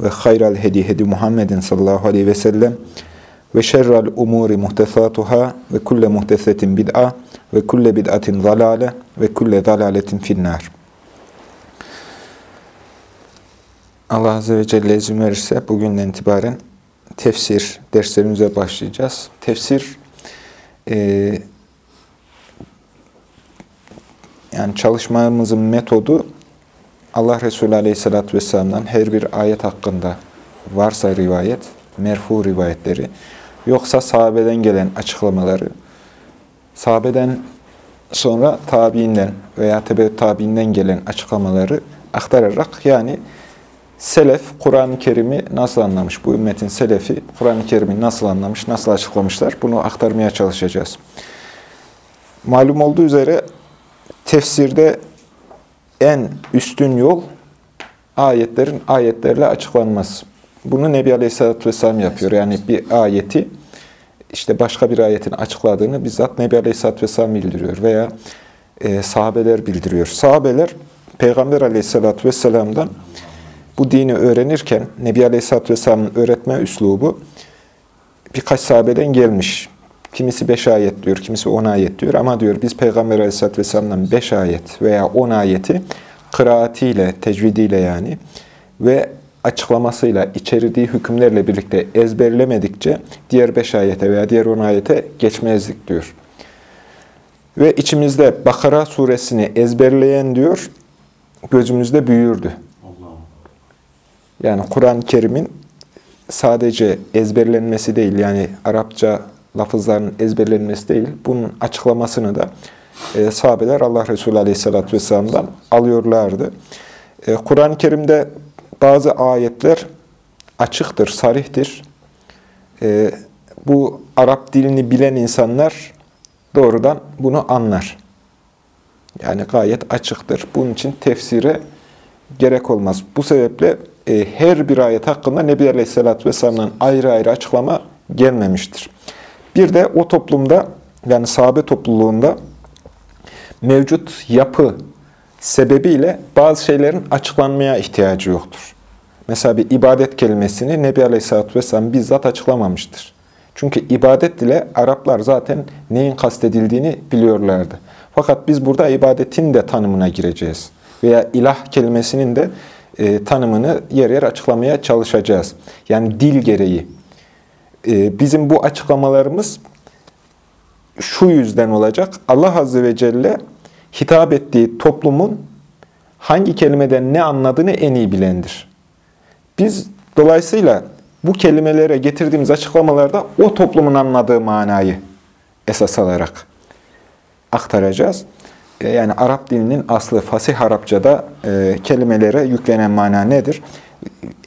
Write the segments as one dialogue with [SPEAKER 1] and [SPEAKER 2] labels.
[SPEAKER 1] ve hayral hedi hedi Muhammedin sallallahu aleyhi ve sellem ve şerrel umuri muhtesatuhâ ve kulle muhtesetin bid'a ve kulle bid'atin zalale ve kulle zalaletin finnâr. Allah Azze ve Celle izin verirse bugünden itibaren tefsir derslerimize başlayacağız. Tefsir e, yani çalışmamızın metodu Allah Resulü Aleyhisselatü Vesselam'dan her bir ayet hakkında varsa rivayet, merfu rivayetleri, yoksa sahabeden gelen açıklamaları, sahabeden sonra tabiinden veya tebe tabiinden gelen açıklamaları aktararak yani selef Kur'an-ı Kerim'i nasıl anlamış, bu ümmetin selefi Kur'an-ı Kerim'i nasıl anlamış, nasıl açıklamışlar bunu aktarmaya çalışacağız. Malum olduğu üzere tefsirde en üstün yol ayetlerin ayetlerle açıklanması. Bunu Nebi Aleyhisselatü Vesselam yapıyor. Yani bir ayeti işte başka bir ayetin açıkladığını bizzat Nebi Aleyhisselatü Vesselam bildiriyor veya e, sahabeler bildiriyor. Sahabeler Peygamber Aleyhisselatü Vesselam'dan bu dini öğrenirken Nebi Aleyhisselatü Vesselam'ın öğretme üslubu birkaç sahabeden gelmiş. Kimisi beş ayet diyor, kimisi on ayet diyor. Ama diyor biz Peygamber Aleyhisselatü Vesselam'dan beş ayet veya on ayeti kıraatiyle, tecvidiyle yani ve açıklamasıyla, içerdiği hükümlerle birlikte ezberlemedikçe diğer beş ayete veya diğer on ayete geçmezdik diyor. Ve içimizde Bakara suresini ezberleyen diyor, gözümüzde büyürdü. Yani Kur'an-ı Kerim'in sadece ezberlenmesi değil, yani Arapça lafızların ezberlenmesi değil, bunun açıklamasını da e, sahabeler Allah Resulü Aleyhisselatü Vesselam'dan alıyorlardı. E, Kur'an-ı Kerim'de bazı ayetler açıktır, sarihtir. E, bu Arap dilini bilen insanlar doğrudan bunu anlar. Yani gayet açıktır. Bunun için tefsire gerek olmaz. Bu sebeple e, her bir ayet hakkında Nebi Aleyhisselatü Vesselam'dan ayrı ayrı açıklama gelmemiştir. Bir de o toplumda yani sahabe topluluğunda mevcut yapı sebebiyle bazı şeylerin açıklanmaya ihtiyacı yoktur. Mesela bir ibadet kelimesini Nebi Aleyhisselatü Vesselam bizzat açıklamamıştır. Çünkü ibadet ile Araplar zaten neyin kastedildiğini biliyorlardı. Fakat biz burada ibadetin de tanımına gireceğiz. Veya ilah kelimesinin de e, tanımını yer yer açıklamaya çalışacağız. Yani dil gereği. E, bizim bu açıklamalarımız şu yüzden olacak. Allah Azze ve Celle hitap ettiği toplumun hangi kelimeden ne anladığını en iyi bilendir. Biz dolayısıyla bu kelimelere getirdiğimiz açıklamalarda o toplumun anladığı manayı esas alarak aktaracağız. E, yani Arap dilinin aslı fasih Arapçada e, kelimelere yüklenen mana nedir?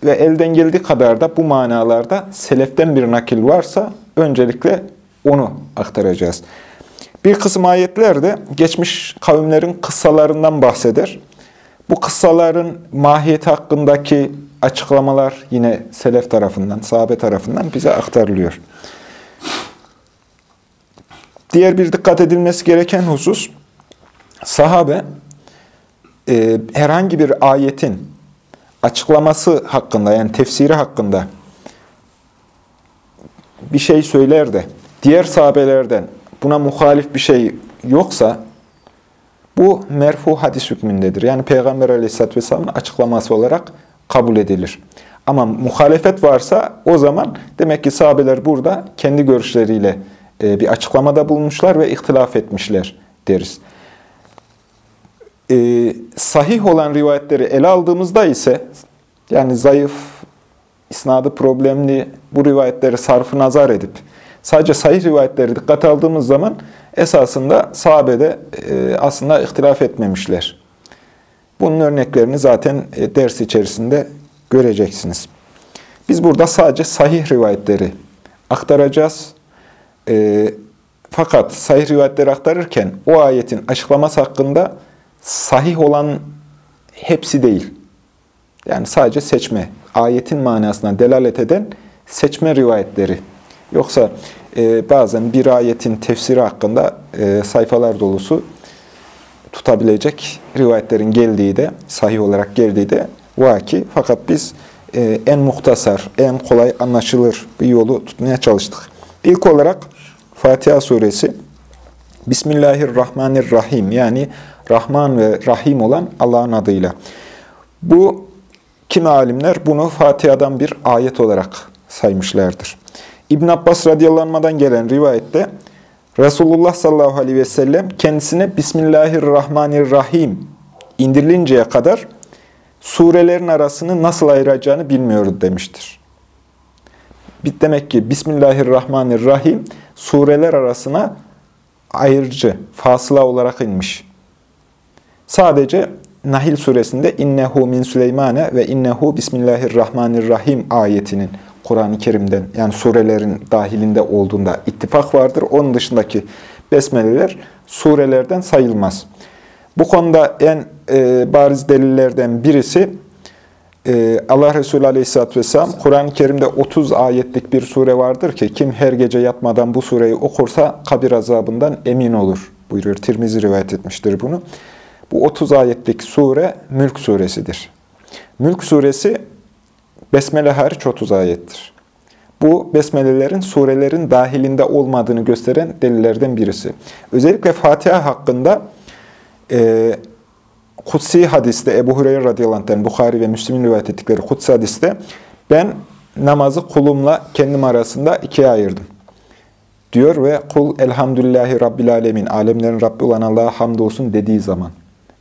[SPEAKER 1] Ve elden geldiği kadar da bu manalarda seleften bir nakil varsa öncelikle onu aktaracağız. Bir kısım ayetler de geçmiş kavimlerin kıssalarından bahseder. Bu kıssaların mahiyeti hakkındaki açıklamalar yine selef tarafından, sahabe tarafından bize aktarılıyor. Diğer bir dikkat edilmesi gereken husus, sahabe e, herhangi bir ayetin açıklaması hakkında yani tefsiri hakkında bir şey söyler de diğer sahabelerden buna muhalif bir şey yoksa bu merfu hadis hükmündedir. Yani Peygamber Aleyhisselatü Vesselam'ın açıklaması olarak kabul edilir. Ama muhalefet varsa o zaman demek ki sahabeler burada kendi görüşleriyle e, bir açıklamada bulmuşlar ve ihtilaf etmişler deriz. Ee, sahih olan rivayetleri ele aldığımızda ise yani zayıf, isnadı problemli bu rivayetleri sarfı nazar edip sadece sahih rivayetleri dikkat aldığımız zaman esasında sahabede e, aslında ihtilaf etmemişler. Bunun örneklerini zaten e, ders içerisinde göreceksiniz. Biz burada sadece sahih rivayetleri aktaracağız. E, fakat sahih rivayetleri aktarırken o ayetin açıklaması hakkında sahih olan hepsi değil. Yani sadece seçme, ayetin manasına delalet eden seçme rivayetleri. Yoksa e, bazen bir ayetin tefsiri hakkında e, sayfalar dolusu tutabilecek rivayetlerin geldiği de, sahih olarak geldiği de vaki. Fakat biz e, en muhtasar, en kolay anlaşılır bir yolu tutmaya çalıştık. İlk olarak Fatiha suresi Bismillahirrahmanirrahim yani Rahman ve Rahim olan Allah'ın adıyla. Bu kimi alimler bunu Fatiha'dan bir ayet olarak saymışlardır. İbn Abbas radıyallahu gelen rivayette Resulullah sallallahu aleyhi ve sellem kendisine Bismillahirrahmanirrahim indirilinceye kadar surelerin arasını nasıl ayıracağını bilmiyordu demiştir. Demek ki Bismillahirrahmanirrahim sureler arasına ayırıcı, fasıla olarak inmiş. Sadece Nahil suresinde innehu min Süleymane ve innehu Bismillahirrahmanirrahim ayetinin Kur'an-ı Kerim'den yani surelerin dahilinde olduğunda ittifak vardır. Onun dışındaki besmeleler surelerden sayılmaz. Bu konuda en e, bariz delillerden birisi e, Allah Resulü Aleyhisselatü Vesselam Kur'an-ı Kerim'de 30 ayetlik bir sure vardır ki kim her gece yatmadan bu sureyi okursa kabir azabından emin olur buyuruyor. Tirmizi rivayet etmiştir bunu. Bu 30 ayetlik sure Mülk suresidir. Mülk suresi Besmele hariç 30 ayettir. Bu besmelelerin surelerin dahilinde olmadığını gösteren delillerden birisi. Özellikle Fatiha hakkında e, Kutsi hadiste Ebu Hureyre radıyallahu anh'ten Bukhari ve Müslim'in rivayet ettikleri Kutsi hadiste ben namazı kulumla kendim arasında ikiye ayırdım. Diyor ve kul elhamdülillahi rabbil alemin alemlerin Rabbi olan Allah'a hamdolsun dediği zaman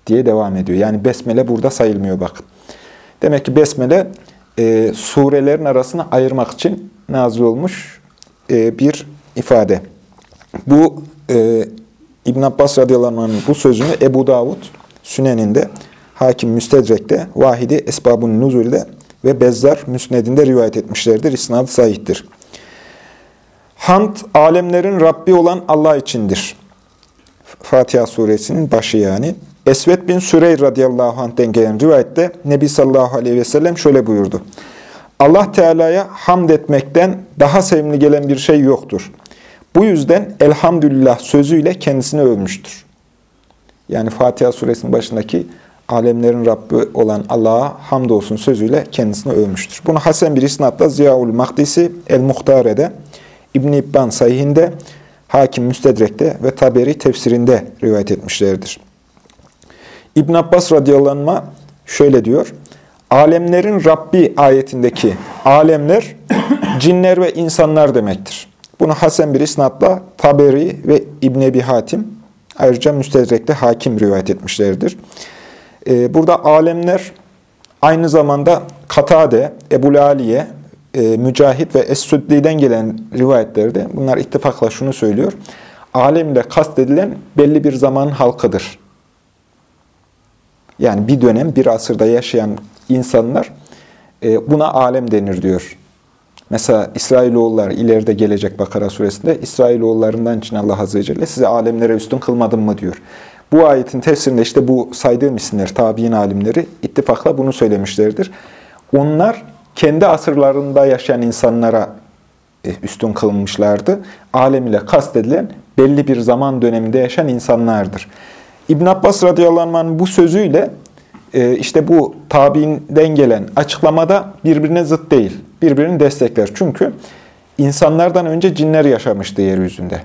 [SPEAKER 1] diye devam ediyor. Yani besmele burada sayılmıyor bakın. Demek ki besmele e, surelerin arasını ayırmak için nazil olmuş e, bir ifade. Bu e, İbn Abbas radıyallahu anh'ın bu sözünü Ebu Davud Sünen'inde, Hakim Müstedrek'te, Vahidi Esbabun Nuzul'de ve Bezzar Müsned'inde rivayet etmişlerdir. İsnad sahihtir. Hamd, alemlerin Rabbi olan Allah içindir. Fatiha suresinin başı yani. Esved bin Süreyr radıyallahu anh'den gelen rivayette Nebi sallallahu aleyhi ve sellem şöyle buyurdu. Allah Teala'ya hamd etmekten daha sevimli gelen bir şey yoktur. Bu yüzden elhamdülillah sözüyle kendisini övmüştür. Yani Fatiha suresinin başındaki alemlerin Rabbi olan Allah'a hamdolsun sözüyle kendisini övmüştür. Bunu Hasan bir isnatla Ziyaul Mahdisi El-Muhtare'de, İbn-i İbban Sayhinde, Hakim Müstedrek'te ve Taberi tefsirinde rivayet etmişlerdir. İbn Abbas radıyallahu şöyle diyor. Alemlerin Rabbi ayetindeki alemler cinler ve insanlar demektir. Bunu Hasan bir isnatla Taberi ve İbn Ebi Hatim ayrıca Müstedrek'te hakim rivayet etmişlerdir. Ee, burada alemler aynı zamanda Katade, Ebu Aliye, e, Mücahit ve Es-Süddi'den gelen rivayetlerde bunlar ittifakla şunu söylüyor. Alemle kastedilen belli bir zamanın halkıdır. Yani bir dönem, bir asırda yaşayan insanlar e, buna alem denir diyor. Mesela İsrailoğullar ileride gelecek Bakara suresinde İsrailoğullarından için Allah Azze ve Celle size alemlere üstün kılmadım mı diyor. Bu ayetin tefsirinde işte bu saydığım isimler, tabi'in alimleri ittifakla bunu söylemişlerdir. Onlar kendi asırlarında yaşayan insanlara e, üstün kılınmışlardı. Alem ile kastedilen belli bir zaman döneminde yaşayan insanlardır. İbn Abbas radıyallahu anh'ın bu sözüyle e, işte bu tabiinden gelen açıklamada birbirine zıt değil. Birbirini destekler. Çünkü insanlardan önce cinler yaşamıştı yeryüzünde.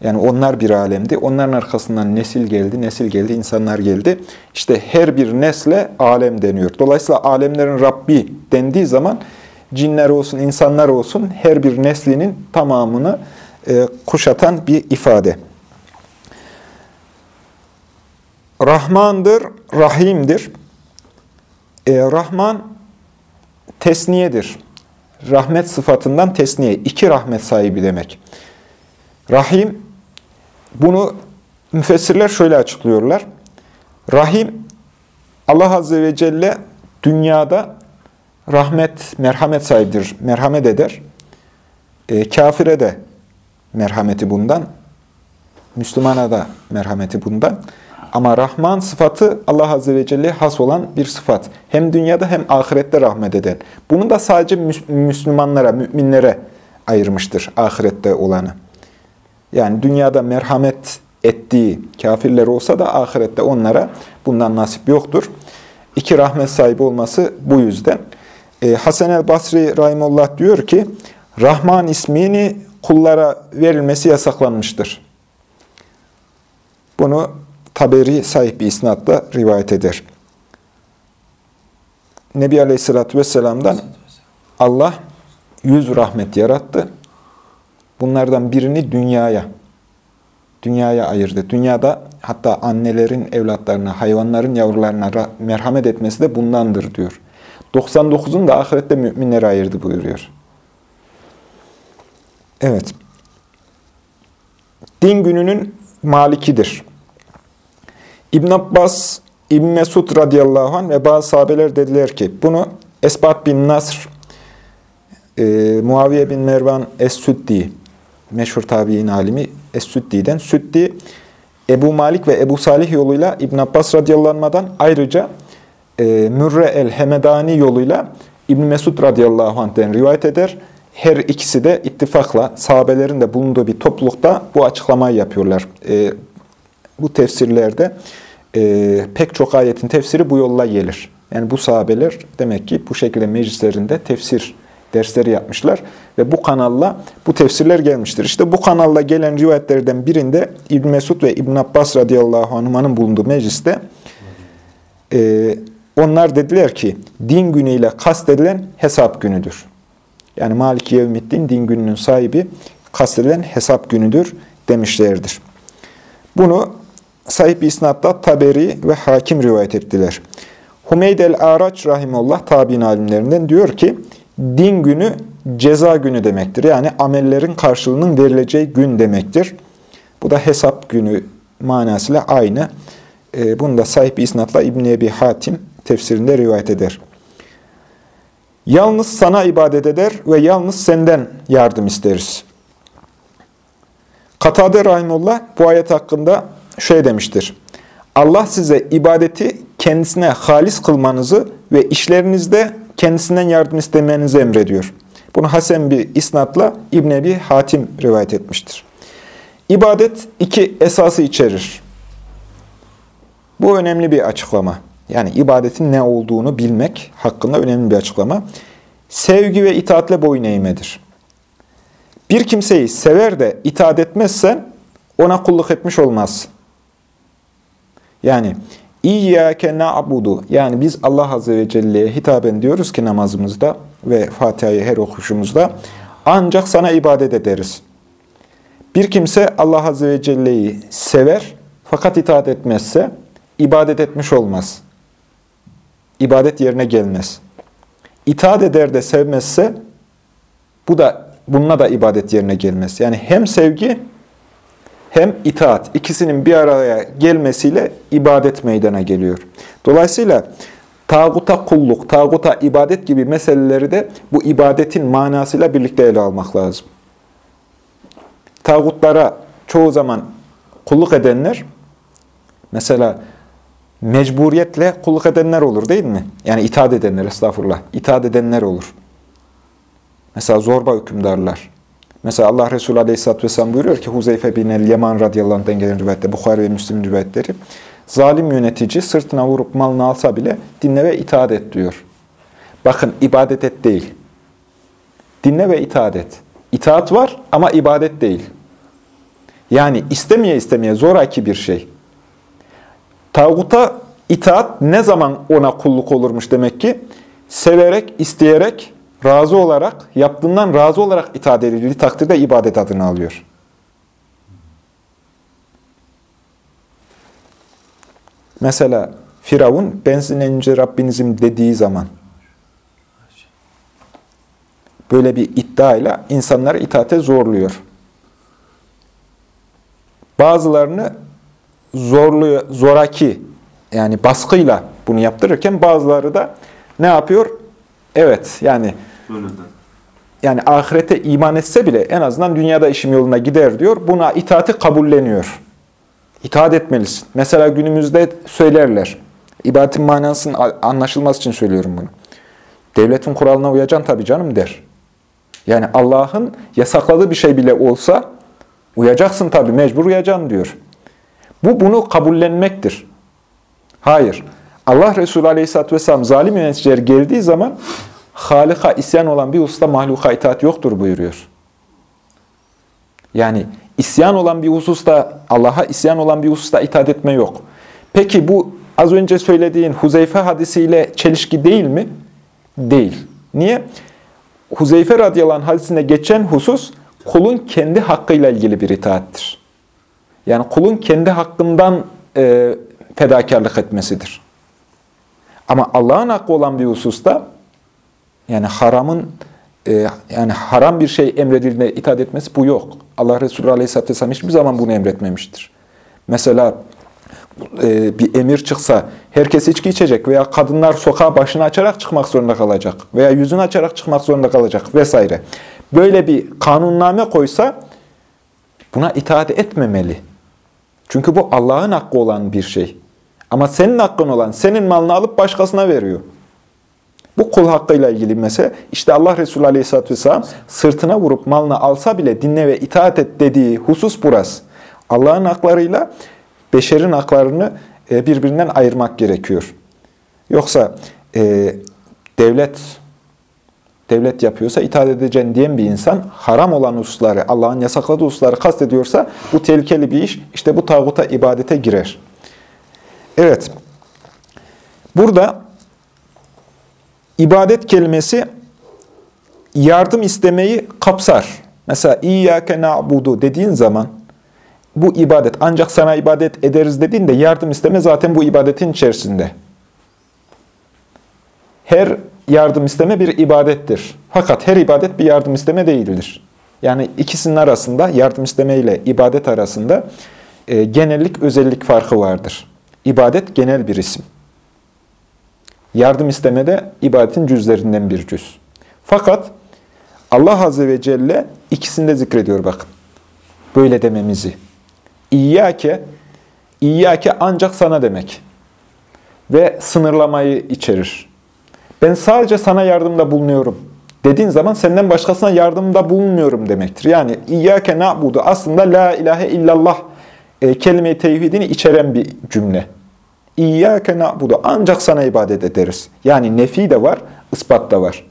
[SPEAKER 1] Yani onlar bir alemdi. Onların arkasından nesil geldi, nesil geldi, insanlar geldi. İşte her bir nesle alem deniyor. Dolayısıyla alemlerin Rabbi dendiği zaman cinler olsun, insanlar olsun her bir neslinin tamamını e, kuşatan bir ifade. Rahmandır, Rahim'dir. E, Rahman tesniyedir. Rahmet sıfatından tesniye. iki rahmet sahibi demek. Rahim, bunu müfessirler şöyle açıklıyorlar. Rahim, Allah Azze ve Celle dünyada rahmet, merhamet sahibidir, merhamet eder. E, kafire de merhameti bundan, Müslümana da merhameti bundan. Ama Rahman sıfatı Allah Azze ve Celle has olan bir sıfat. Hem dünyada hem ahirette rahmet eden. Bunu da sadece Müslümanlara, müminlere ayırmıştır ahirette olanı. Yani dünyada merhamet ettiği kafirler olsa da ahirette onlara bundan nasip yoktur. İki rahmet sahibi olması bu yüzden. E, Hasan el-Basri Rahimullah diyor ki, Rahman ismini kullara verilmesi yasaklanmıştır. Bunu Taberi sahip bir isnatla rivayet eder. Nebi Aleyhisselatü Vesselam'dan Allah yüz rahmet yarattı. Bunlardan birini dünyaya, dünyaya ayırdı. Dünyada hatta annelerin evlatlarına, hayvanların yavrularına merhamet etmesi de bundandır diyor. 99'un da ahirette müminlere ayırdı buyuruyor. Evet. Din gününün malikidir. İbn Abbas, İbn Mesud radıyallahu anh ve bazı sahabeler dediler ki bunu Esbat bin Nasr, e, Muaviye bin Mervan Es-Süddi, meşhur tabi'in alimi Es-Süddi'den, Süddi, Ebu Malik ve Ebu Salih yoluyla İbn Abbas radıyallahu ayrıca e, Mürre el-Hemedani yoluyla İbn Mesud radıyallahu anh'den rivayet eder. Her ikisi de ittifakla sahabelerin de bulunduğu bir toplulukta bu açıklamayı yapıyorlar. E, bu tefsirlerde e, pek çok ayetin tefsiri bu yolla gelir. Yani bu sahabeler demek ki bu şekilde meclislerinde tefsir dersleri yapmışlar ve bu kanalla bu tefsirler gelmiştir. İşte bu kanalla gelen rivayetlerden birinde İbn Mesud ve İbn Abbas radıyallahu anh'ın bulunduğu mecliste e, onlar dediler ki din günüyle kastedilen hesap günüdür. Yani Malik Yevmiddin din gününün sahibi kastedilen hesap günüdür demişlerdir. Bunu sahip isnatta Taberi ve Hakim rivayet ettiler. Humeyd el-Araç rahimullah tabi'in alimlerinden diyor ki, din günü ceza günü demektir. Yani amellerin karşılığının verileceği gün demektir. Bu da hesap günü manasıyla aynı. Ee, bunu da sahip isnatla İbn-i Ebi Hatim tefsirinde rivayet eder. Yalnız sana ibadet eder ve yalnız senden yardım isteriz. Katade Rahimullah bu ayet hakkında şöyle demiştir. Allah size ibadeti kendisine halis kılmanızı ve işlerinizde kendisinden yardım istemenizi emrediyor. Bunu Hasan bir isnatla İbn Ebi Hatim rivayet etmiştir. İbadet iki esası içerir. Bu önemli bir açıklama. Yani ibadetin ne olduğunu bilmek hakkında önemli bir açıklama. Sevgi ve itaatle boyun eğmedir. Bir kimseyi sever de itaat etmezsen ona kulluk etmiş olmazsın. Yani İyyâke na'budu. Yani biz Allah Azze ve Celle'ye hitaben diyoruz ki namazımızda ve Fatiha'yı her okuşumuzda ancak sana ibadet ederiz. Bir kimse Allah Azze ve Celle'yi sever fakat itaat etmezse ibadet etmiş olmaz. İbadet yerine gelmez. İtaat eder de sevmezse bu da bununla da ibadet yerine gelmez. Yani hem sevgi hem itaat ikisinin bir araya gelmesiyle ibadet meydana geliyor. Dolayısıyla tağuta kulluk, tağuta ibadet gibi meseleleri de bu ibadetin manasıyla birlikte ele almak lazım. Tağutlara çoğu zaman kulluk edenler, mesela mecburiyetle kulluk edenler olur değil mi? Yani itaat edenler, estağfurullah, itaat edenler olur. Mesela zorba hükümdarlar. Mesela Allah Resulü Aleyhisselatü Vesselam buyuruyor ki Huzeyfe bin el-Yaman radıyallahu anh'den gelen rivayette, Bukhari ve Müslim rivayetleri, zalim yönetici sırtına vurup malını alsa bile dinle ve itaat et diyor. Bakın ibadet et değil. Dinle ve itaat et. İtaat var ama ibadet değil. Yani istemeye istemeye zoraki bir şey. Tağuta itaat ne zaman ona kulluk olurmuş demek ki? Severek, isteyerek, razı olarak, yaptığından razı olarak itaat edildiği takdirde ibadet adını alıyor. Mesela Firavun, ben sizin Rabbinizim dediği zaman böyle bir iddiayla insanları itaate zorluyor. Bazılarını zorluyor, zoraki yani baskıyla bunu yaptırırken bazıları da ne yapıyor? Evet yani yani ahirete iman etse bile en azından dünyada işim yoluna gider diyor. Buna itaati kabulleniyor. İtaat etmelisin. Mesela günümüzde söylerler. İbadetin manasının anlaşılması için söylüyorum bunu. Devletin kuralına uyacaksın tabii canım der. Yani Allah'ın yasakladığı bir şey bile olsa uyacaksın tabii mecbur uyacaksın diyor. Bu bunu kabullenmektir. Hayır. Allah Resulü Aleyhisselatü Vesselam zalim yöneticiler geldiği zaman Halika isyan olan bir usta mahluka itaat yoktur buyuruyor. Yani isyan olan bir hususta, Allah'a isyan olan bir hususta itaat etme yok. Peki bu az önce söylediğin Huzeyfe hadisiyle çelişki değil mi? Değil. Niye? Huzeyfe radıyallahu anh hadisinde geçen husus kulun kendi hakkıyla ilgili bir itaattir. Yani kulun kendi hakkından e, fedakarlık etmesidir. Ama Allah'ın hakkı olan bir hususta yani haramın e, yani haram bir şey emredildiğine itaat etmesi bu yok. Allah Resulü Aleyhisselatü Vesselam hiçbir zaman bunu emretmemiştir. Mesela e, bir emir çıksa herkes içki içecek veya kadınlar sokağa başını açarak çıkmak zorunda kalacak veya yüzünü açarak çıkmak zorunda kalacak vesaire. Böyle bir kanunname koysa buna itaat etmemeli. Çünkü bu Allah'ın hakkı olan bir şey. Ama senin hakkın olan, senin malını alıp başkasına veriyor. Bu kul hakkıyla ilgili mesele. İşte Allah Resulü Aleyhisselatü Vesselam sırtına vurup malını alsa bile dinle ve itaat et dediği husus burası. Allah'ın haklarıyla beşerin haklarını e, birbirinden ayırmak gerekiyor. Yoksa e, devlet devlet yapıyorsa itaat edeceğin diyen bir insan haram olan hususları, Allah'ın yasakladığı hususları kastediyorsa bu tehlikeli bir iş. İşte bu tağuta ibadete girer. Evet. Burada ibadet kelimesi yardım istemeyi kapsar. Mesela İyyâke na'budu dediğin zaman bu ibadet ancak sana ibadet ederiz dediğinde yardım isteme zaten bu ibadetin içerisinde. Her yardım isteme bir ibadettir. Fakat her ibadet bir yardım isteme değildir. Yani ikisinin arasında yardım isteme ile ibadet arasında e, genellik özellik farkı vardır. İbadet genel bir isim. Yardım isteme de ibadetin cüzlerinden bir cüz. Fakat Allah Azze ve Celle ikisini de zikrediyor bakın. Böyle dememizi. İyyâke, İyyâke ancak sana demek. Ve sınırlamayı içerir. Ben sadece sana yardımda bulunuyorum. Dediğin zaman senden başkasına yardımda bulunmuyorum demektir. Yani İyyâke na'budu aslında la ilahe illallah e, kelime-i tevhidini içeren bir cümle. İyyâke na'budu ancak sana ibadet ederiz. Yani nefi de var, ispat da var.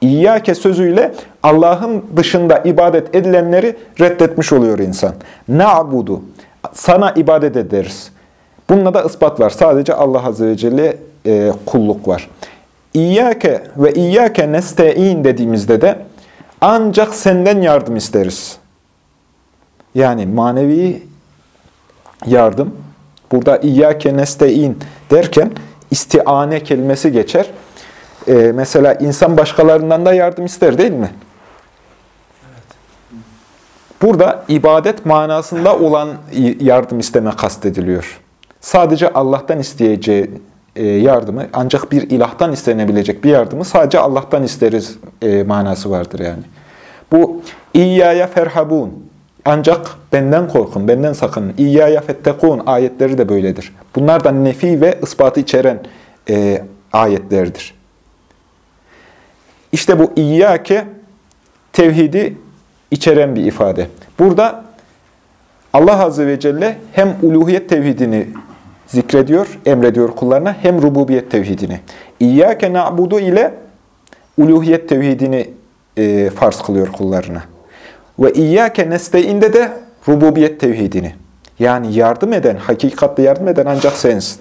[SPEAKER 1] İyyâke sözüyle Allah'ın dışında ibadet edilenleri reddetmiş oluyor insan. Na'budu sana ibadet ederiz. Bunda da ispat var. Sadece Allah Azze ve Celle e, kulluk var. İyyâke ve İyyâke neste'in dediğimizde de ancak senden yardım isteriz. Yani manevi yardım. Burada İyyâke neste'in derken istiane kelimesi geçer. Ee, mesela insan başkalarından da yardım ister değil mi? Burada ibadet manasında olan yardım isteme kastediliyor. Sadece Allah'tan isteyeceği e, yardımı, ancak bir ilahtan istenebilecek bir yardımı sadece Allah'tan isteriz e, manası vardır yani. Bu İyyâye ferhabun, ancak benden korkun, benden sakının. İyyâye fettekûn ayetleri de böyledir. Bunlar da nefi ve ispatı içeren e, ayetlerdir. İşte bu İyyâke tevhidi içeren bir ifade. Burada Allah Azze ve Celle hem uluhiyet tevhidini zikrediyor, emrediyor kullarına hem rububiyet tevhidini. İyyâke na'budu ile uluhiyet tevhidini e, farz kılıyor kullarına. Ve İyyâke neste'inde de rububiyet tevhidini. Yani yardım eden, hakikatte yardım eden ancak sensin.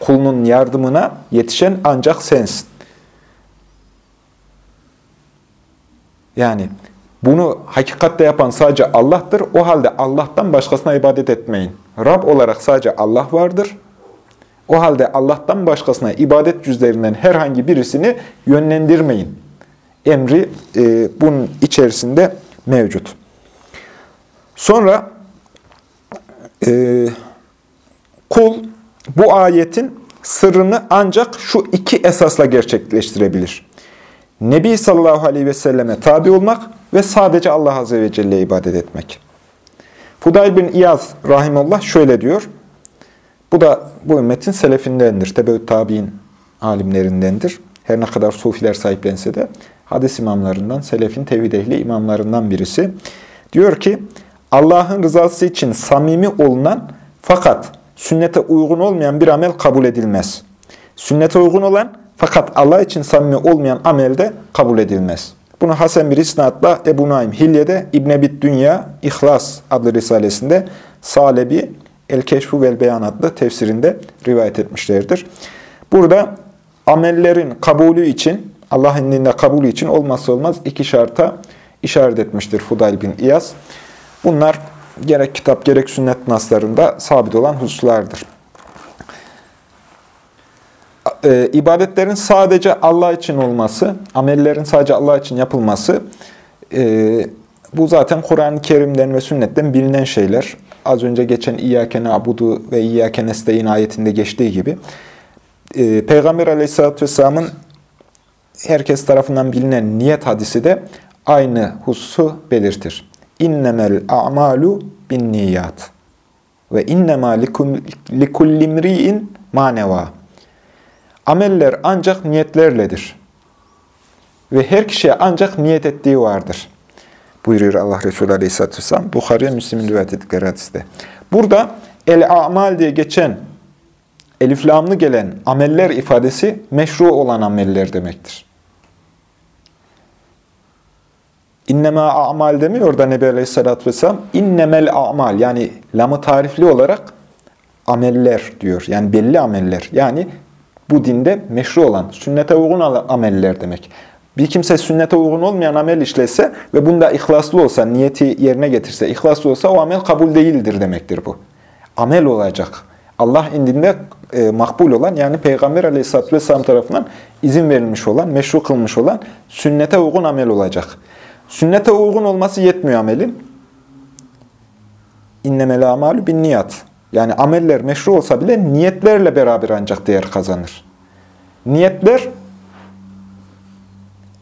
[SPEAKER 1] Kulunun yardımına yetişen ancak sensin. Yani bunu hakikatte yapan sadece Allah'tır. O halde Allah'tan başkasına ibadet etmeyin. Rab olarak sadece Allah vardır. O halde Allah'tan başkasına ibadet cüzlerinden herhangi birisini yönlendirmeyin. Emri e, bunun içerisinde mevcut. Sonra e, kul bu ayetin sırrını ancak şu iki esasla gerçekleştirebilir. Nebi sallallahu aleyhi ve selleme tabi olmak ve sadece Allah azze ve celle'ye ibadet etmek. Fudayl bin İyaz rahimullah şöyle diyor. Bu da bu ümmetin selefindendir. Tebeut tabi'in alimlerindendir. Her ne kadar sufiler sahiplense de hadis imamlarından, selefin tevhid ehli imamlarından birisi. Diyor ki, Allah'ın rızası için samimi olunan fakat sünnete uygun olmayan bir amel kabul edilmez. Sünnete uygun olan fakat Allah için samimi olmayan amel de kabul edilmez. Bunu Hasan bir isnatla Ebu Naim Hilye'de, İbn Bit Dünya İhlas adlı risalesinde Salebi El-Keşfu vel Beyan adlı tefsirinde rivayet etmişlerdir. Burada amellerin kabulü için, Allah'ın indinde kabulü için olmazsa olmaz iki şarta işaret etmiştir Fudayl bin İyaz. Bunlar gerek kitap gerek sünnet naslarında sabit olan hususlardır. E, ibadetlerin sadece Allah için olması, amellerin sadece Allah için yapılması, e, bu zaten Kur'an-ı Kerim'den ve sünnetten bilinen şeyler. Az önce geçen İyyâke abudu ve İyyâke nesteyn ayetinde geçtiği gibi. E, Peygamber aleyhissalatü vesselamın herkes tarafından bilinen niyet hadisi de aynı hususu belirtir. İnnemel a'malu bin niyat ve innema likullimri'in maneva. Ameller ancak niyetlerledir. Ve her kişiye ancak niyet ettiği vardır. Buyuruyor Allah Resulü Aleyhisselatü Vesselam. Bukhari'ye Müslim'in rivayet ettikleri hadiste. Burada el-amal diye geçen, eliflamlı gelen ameller ifadesi meşru olan ameller demektir. İnnemâ a'mal demiyor orada Nebi Aleyhisselatü Vesselam. İnnemel a'mal yani lamı tarifli olarak ameller diyor. Yani belli ameller. Yani bu dinde meşru olan, sünnete uygun ameller demek. Bir kimse sünnete uygun olmayan amel işlese ve bunda ihlaslı olsa, niyeti yerine getirse, ihlaslı olsa o amel kabul değildir demektir bu. Amel olacak. Allah indinde e, makbul olan yani Peygamber aleyhisselatü vesselam tarafından izin verilmiş olan, meşru kılmış olan sünnete uygun amel olacak. Sünnete uygun olması yetmiyor amelin. İnnemel amalü bin niyat. Yani ameller meşru olsa bile niyetlerle beraber ancak değer kazanır. Niyetler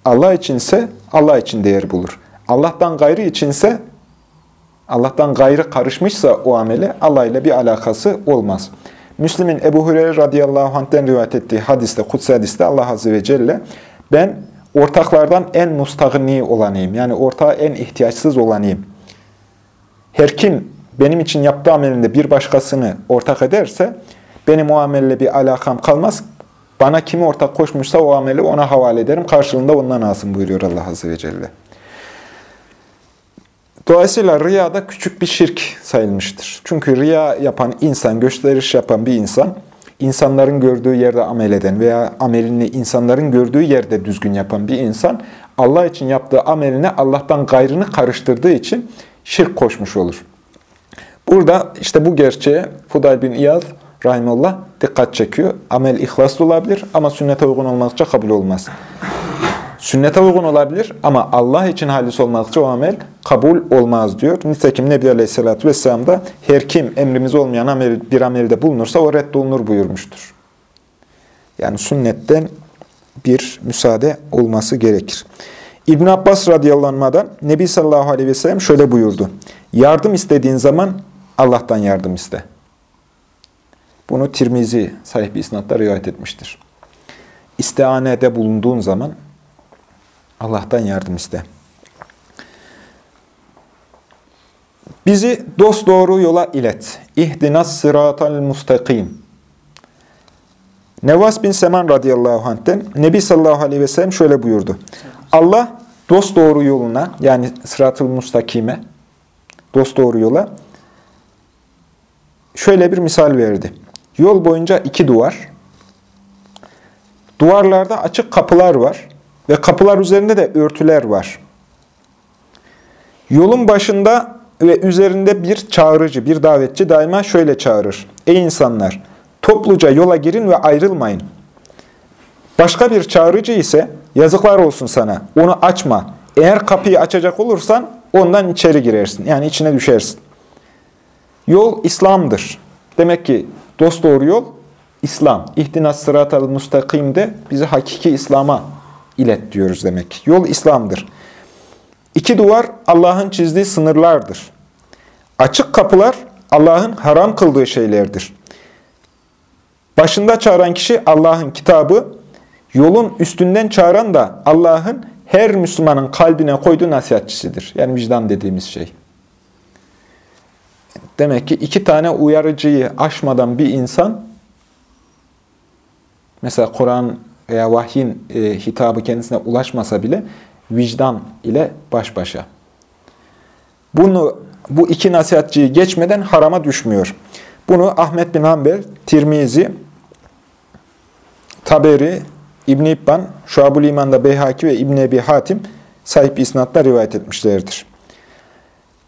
[SPEAKER 1] Allah içinse Allah için değer bulur. Allah'tan gayrı içinse Allah'tan gayrı karışmışsa o amele Allah ile bir alakası olmaz. Müslim'in Ebu Hureyre radıyallahu anh'ten rivayet ettiği hadiste, kutsi hadiste Allah azze ve celle ben ortaklardan en mustagni olanıyım. Yani ortağa en ihtiyaçsız olanıyım. Her kim benim için yaptığı amelinde bir başkasını ortak ederse benim o amelle bir alakam kalmaz. Bana kimi ortak koşmuşsa o ameli ona havale ederim. Karşılığında ondan alsın buyuruyor Allah Azze ve Celle. Dolayısıyla riya da küçük bir şirk sayılmıştır. Çünkü riya yapan insan, gösteriş yapan bir insan, insanların gördüğü yerde amel eden veya amelini insanların gördüğü yerde düzgün yapan bir insan, Allah için yaptığı ameline Allah'tan gayrını karıştırdığı için şirk koşmuş olur. Burada işte bu gerçeğe Fudayl bin İyaz Rahimullah dikkat çekiyor. Amel ihlaslı olabilir ama sünnete uygun olmadıkça kabul olmaz. Sünnete uygun olabilir ama Allah için halis olmadıkça o amel kabul olmaz diyor. Nitekim Nebi Aleyhisselatü Vesselam da her kim emrimiz olmayan amel, bir amelde bulunursa o reddolunur buyurmuştur. Yani sünnetten bir müsaade olması gerekir. İbn Abbas radıyallahu Nebi sallallahu aleyhi ve sellem şöyle buyurdu. Yardım istediğin zaman Allah'tan yardım iste. Bunu Tirmizi sahip isnatla rivayet etmiştir. İstihanede bulunduğun zaman Allah'tan yardım iste. Bizi dost doğru yola ilet. İhdinas sıratal mustakim. Nevas bin Seman radıyallahu anh'ten Nebi sallallahu aleyhi ve sellem şöyle buyurdu. Allah dost doğru yoluna yani sıratıl mustakime dost doğru yola şöyle bir misal verdi. Yol boyunca iki duvar. Duvarlarda açık kapılar var ve kapılar üzerinde de örtüler var. Yolun başında ve üzerinde bir çağırıcı, bir davetçi daima şöyle çağırır. Ey insanlar! Topluca yola girin ve ayrılmayın. Başka bir çağırıcı ise yazıklar olsun sana, onu açma. Eğer kapıyı açacak olursan ondan içeri girersin. Yani içine düşersin. Yol İslam'dır. Demek ki dost doğru yol İslam. İhtinas sıratal müstakim de bizi hakiki İslam'a ilet diyoruz demek. Yol İslam'dır. İki duvar Allah'ın çizdiği sınırlardır. Açık kapılar Allah'ın haram kıldığı şeylerdir. Başında çağıran kişi Allah'ın kitabı, yolun üstünden çağıran da Allah'ın her Müslümanın kalbine koyduğu nasihatçisidir. Yani vicdan dediğimiz şey. Demek ki iki tane uyarıcıyı aşmadan bir insan, mesela Kur'an veya vahyin e, hitabı kendisine ulaşmasa bile vicdan ile baş başa. Bunu bu iki nasihatçıyı geçmeden harama düşmüyor. Bunu Ahmet bin Hanbel, Tirmizi, Taberi, İbn İbban, Şuab-ül İman'da Beyhaki ve İbn Ebi Hatim sahip isnatla rivayet etmişlerdir.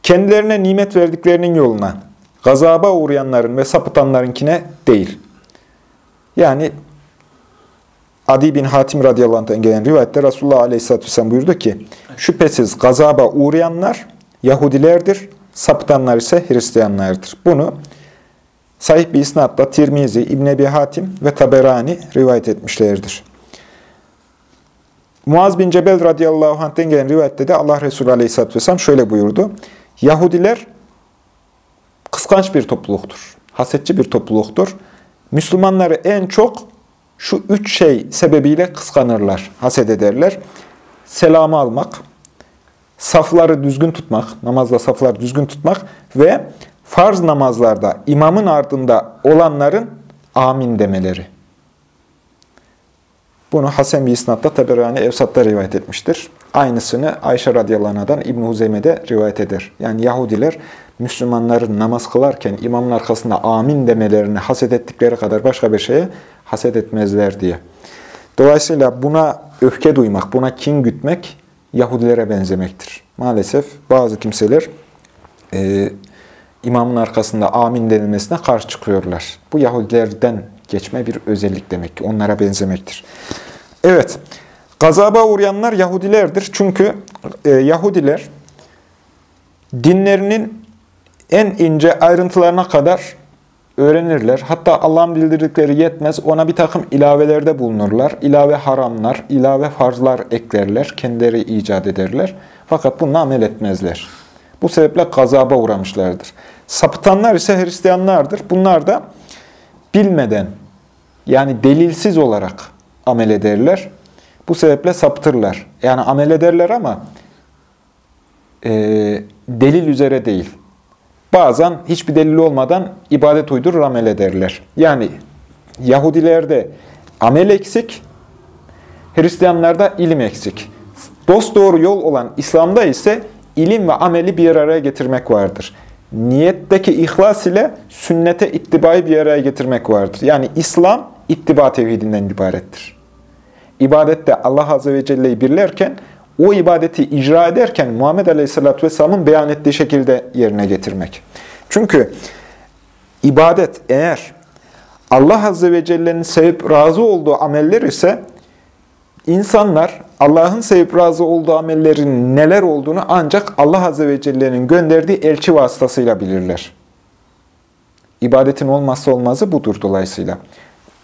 [SPEAKER 1] Kendilerine nimet verdiklerinin yoluna, gazaba uğrayanların ve sapıtanlarınkine değil. Yani Adi bin Hatim radıyallahu anh'tan gelen rivayette Resulullah aleyhisselatü vesselam buyurdu ki, şüphesiz gazaba uğrayanlar Yahudilerdir, sapıtanlar ise Hristiyanlardır. Bunu sahih bir isnatla Tirmizi, İbn Ebi Hatim ve Taberani rivayet etmişlerdir. Muaz bin Cebel radıyallahu anh'ten gelen rivayette de Allah Resulü aleyhisselatü vesselam şöyle buyurdu. Yahudiler kıskanç bir topluluktur. Hasetçi bir topluluktur. Müslümanları en çok şu üç şey sebebiyle kıskanırlar, haset ederler. Selamı almak, safları düzgün tutmak, namazda safları düzgün tutmak ve farz namazlarda imamın ardında olanların amin demeleri. Bunu Hasan bir isnatla Taberani Evsat'ta rivayet etmiştir. Aynısını Ayşe radıyallahu anh'dan İbn-i Huzeyme'de rivayet eder. Yani Yahudiler Müslümanların namaz kılarken imamın arkasında amin demelerini haset ettikleri kadar başka bir şeye haset etmezler diye. Dolayısıyla buna öfke duymak, buna kin gütmek Yahudilere benzemektir. Maalesef bazı kimseler e, imamın arkasında amin denilmesine karşı çıkıyorlar. Bu Yahudilerden geçme bir özellik demek ki. Onlara benzemektir. Evet, gazaba uğrayanlar Yahudilerdir. Çünkü e, Yahudiler dinlerinin en ince ayrıntılarına kadar öğrenirler. Hatta Allah'ın bildirdikleri yetmez. Ona bir takım ilavelerde bulunurlar. İlave haramlar, ilave farzlar eklerler. Kendileri icat ederler. Fakat bununla amel etmezler. Bu sebeple gazaba uğramışlardır. Sapıtanlar ise Hristiyanlardır. Bunlar da bilmeden, yani delilsiz olarak amel ederler. Bu sebeple saptırlar. Yani amel ederler ama e, delil üzere değil. Bazen hiçbir delil olmadan ibadet uydurur amel ederler. Yani Yahudilerde amel eksik, Hristiyanlarda ilim eksik. Dost doğru yol olan İslam'da ise ilim ve ameli bir araya getirmek vardır. Niyetteki ihlas ile sünnete ittibayı bir araya getirmek vardır. Yani İslam ittiba tevhidinden ibarettir. İbadette Allah Azze ve Celle'yi birlerken, o ibadeti icra ederken Muhammed Aleyhisselatü Vesselam'ın beyan ettiği şekilde yerine getirmek. Çünkü ibadet eğer Allah Azze ve Celle'nin sevip razı olduğu ameller ise insanlar Allah'ın sevip razı olduğu amellerin neler olduğunu ancak Allah Azze ve Celle'nin gönderdiği elçi vasıtasıyla bilirler. İbadetin olmazsa olmazı budur dolayısıyla.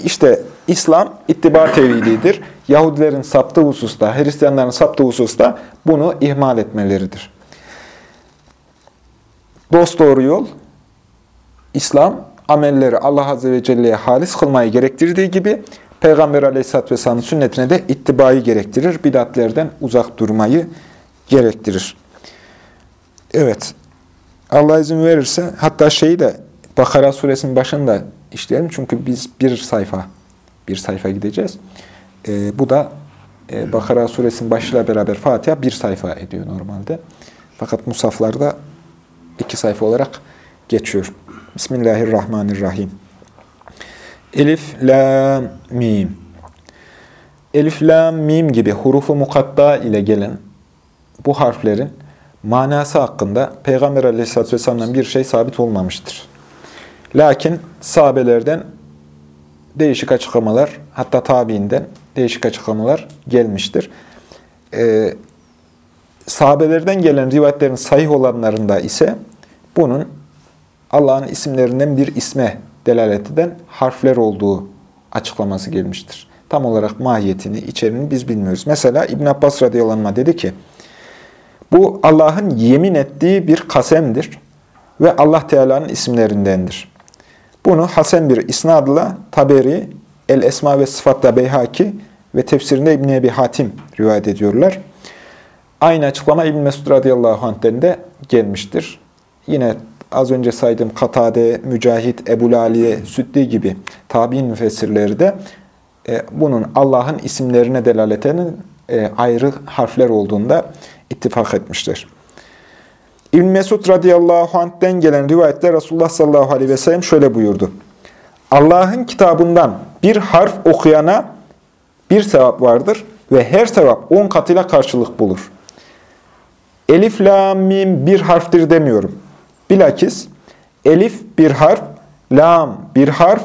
[SPEAKER 1] İşte İslam ittiba tevhididir. Yahudilerin saptığı hususta, Hristiyanların saptığı hususta bunu ihmal etmeleridir. Dost doğru yol, İslam amelleri Allah Azze ve Celle'ye halis kılmayı gerektirdiği gibi Peygamber Aleyhisselatü Vesselam'ın sünnetine de ittibayı gerektirir. Bidatlerden uzak durmayı gerektirir. Evet. Allah izin verirse hatta şeyi de Bakara suresinin başında işleyelim. Çünkü biz bir sayfa bir sayfa gideceğiz. E, bu da e, Bakara suresinin başıyla beraber Fatiha bir sayfa ediyor normalde. Fakat musaflarda iki sayfa olarak geçiyor. Bismillahirrahmanirrahim. Elif, la, mim. Elif, la, mim gibi hurufu mukatta ile gelen bu harflerin manası hakkında Peygamber aleyhisselatü vesselam'dan bir şey sabit olmamıştır. Lakin sahabelerden değişik açıklamalar, hatta tabiinden değişik açıklamalar gelmiştir. Ee, sahabelerden gelen rivayetlerin sahih olanlarında ise bunun Allah'ın isimlerinden bir isme delalet eden harfler olduğu açıklaması gelmiştir. Tam olarak mahiyetini, içeriğini biz bilmiyoruz. Mesela İbn Abbas radıyallahu anh dedi ki, bu Allah'ın yemin ettiği bir kasemdir ve Allah Teala'nın isimlerindendir. Bunu Hasan bir isnadla Taberi, El Esma ve Sıfat'ta Beyhaki ve tefsirinde İbn Ebi Hatim rivayet ediyorlar. Aynı açıklama İbn Mesud radıyallahu anh'ten de gelmiştir. Yine az önce saydığım Katade, Mücahit, Ebu Laliye, Süddi gibi tabi'in müfessirleri de e, bunun Allah'ın isimlerine delaletinin e, ayrı harfler olduğunda ittifak etmiştir. İbn Mesud radıyallahu anh'den gelen rivayette Resulullah sallallahu aleyhi ve sellem şöyle buyurdu. Allah'ın kitabından bir harf okuyana bir sevap vardır ve her sevap on katıyla karşılık bulur. Elif, la, mim bir harftir demiyorum. Bilakis elif bir harf, lam bir harf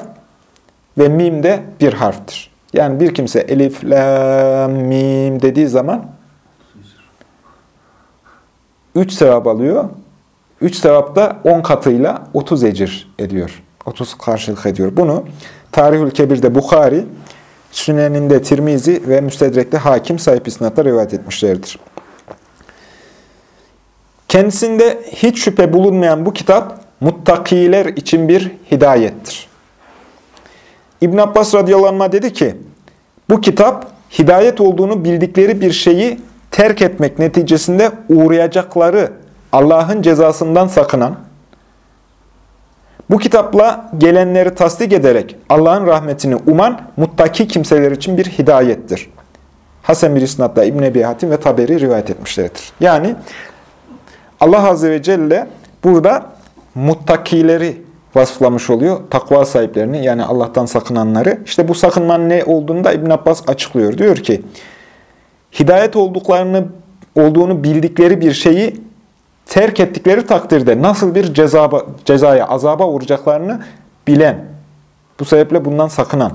[SPEAKER 1] ve mim de bir harftir. Yani bir kimse elif, la, mim dediği zaman üç sevap alıyor. Üç sevap da on katıyla otuz ecir ediyor. Otuz karşılık ediyor. Bunu Tarihül Kebir'de Bukhari, Sünen'inde Tirmizi ve Müstedrek'te Hakim sahip isnatla rivayet etmişlerdir. Kendisinde hiç şüphe bulunmayan bu kitap muttakiler için bir hidayettir. İbn Abbas radıyallahu anh dedi ki, bu kitap hidayet olduğunu bildikleri bir şeyi terk etmek neticesinde uğrayacakları Allah'ın cezasından sakınan, bu kitapla gelenleri tasdik ederek Allah'ın rahmetini uman muttaki kimseler için bir hidayettir. Hasan bir isnatla İbn Ebi Hatim ve Taberi rivayet etmişlerdir. Yani Allah Azze ve Celle burada muttakileri vasıflamış oluyor. Takva sahiplerini yani Allah'tan sakınanları. İşte bu sakınmanın ne olduğunu da İbn Abbas açıklıyor. Diyor ki, hidayet olduklarını olduğunu bildikleri bir şeyi terk ettikleri takdirde nasıl bir cezaba, cezaya, azaba uğrayacaklarını bilen, bu sebeple bundan sakınan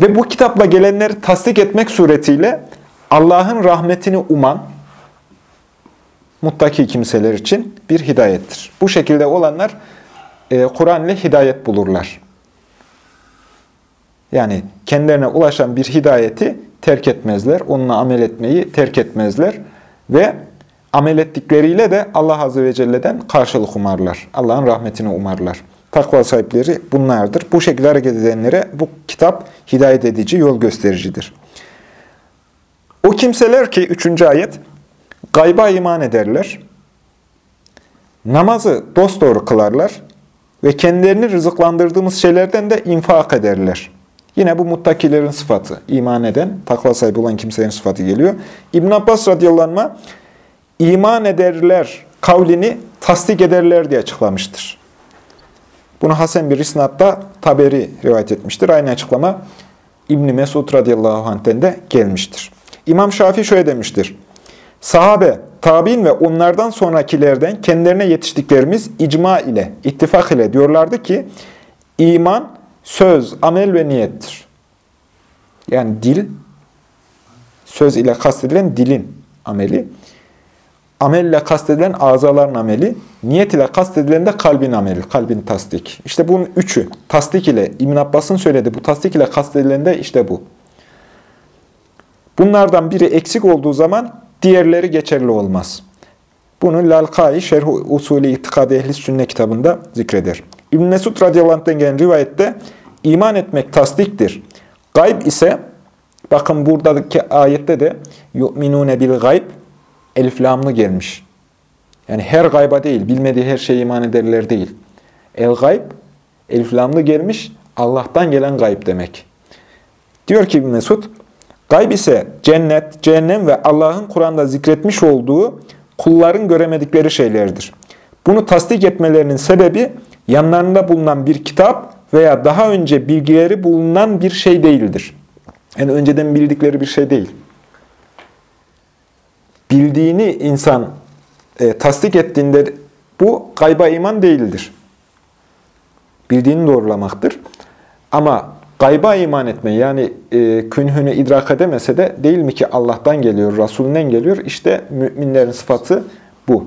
[SPEAKER 1] ve bu kitapla gelenleri tasdik etmek suretiyle Allah'ın rahmetini uman, muttaki kimseler için bir hidayettir. Bu şekilde olanlar e, Kur'an ile hidayet bulurlar. Yani kendilerine ulaşan bir hidayeti terk etmezler. Onunla amel etmeyi terk etmezler. Ve amel ettikleriyle de Allah Azze ve Celle'den karşılık umarlar. Allah'ın rahmetini umarlar. Takva sahipleri bunlardır. Bu şekilde hareket edenlere bu kitap hidayet edici, yol göstericidir. O kimseler ki, üçüncü ayet, gayba iman ederler, namazı dosdoğru kılarlar ve kendilerini rızıklandırdığımız şeylerden de infak ederler. Yine bu muttakilerin sıfatı, iman eden, takva sahibi olan kimsenin sıfatı geliyor. İbn Abbas radıyallahu anh, iman ederler kavlini tasdik ederler diye açıklamıştır. Bunu Hasan bir isnatta Taberi rivayet etmiştir. Aynı açıklama İbn Mesud radıyallahu anh'ten de gelmiştir. İmam Şafii şöyle demiştir. Sahabe, tabi'in ve onlardan sonrakilerden kendilerine yetiştiklerimiz icma ile, ittifak ile diyorlardı ki, iman, söz, amel ve niyettir. Yani dil, söz ile kastedilen dilin ameli, amel ile kastedilen azaların ameli, niyet ile kastedilen de kalbin ameli, kalbin tasdik. İşte bunun üçü, tasdik ile, İbn Abbas'ın söyledi, bu tasdik ile kastedilen de işte bu. Bunlardan biri eksik olduğu zaman diğerleri geçerli olmaz. Bunu Lalkai Şerh Usulü İtikad Ehli Sünne kitabında zikreder. İbn Mesud radıyallahu gelen rivayette iman etmek tasdiktir. Gayb ise bakın buradaki ayette de yu'minune bil gayb elif lamlı gelmiş. Yani her gayba değil, bilmediği her şeye iman ederler değil. El gayb elif lamlı gelmiş, Allah'tan gelen gayb demek. Diyor ki Mesud, Gayb ise cennet, cehennem ve Allah'ın Kur'an'da zikretmiş olduğu kulların göremedikleri şeylerdir. Bunu tasdik etmelerinin sebebi yanlarında bulunan bir kitap veya daha önce bilgileri bulunan bir şey değildir. Yani önceden bildikleri bir şey değil. Bildiğini insan e, tasdik ettiğinde bu gayba iman değildir. Bildiğini doğrulamaktır. Ama Gayba iman etme yani e, künhünü idrak edemese de değil mi ki Allah'tan geliyor, Resulünden geliyor. İşte müminlerin sıfatı bu.